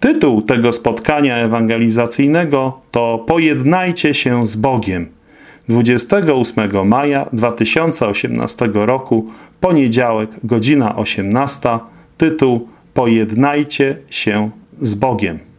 Tytuł tego spotkania ewangelizacyjnego to Pojednajcie się z Bogiem. 28 maja 2018 roku, poniedziałek, godzina 18, tytuł Pojednajcie się z Bogiem.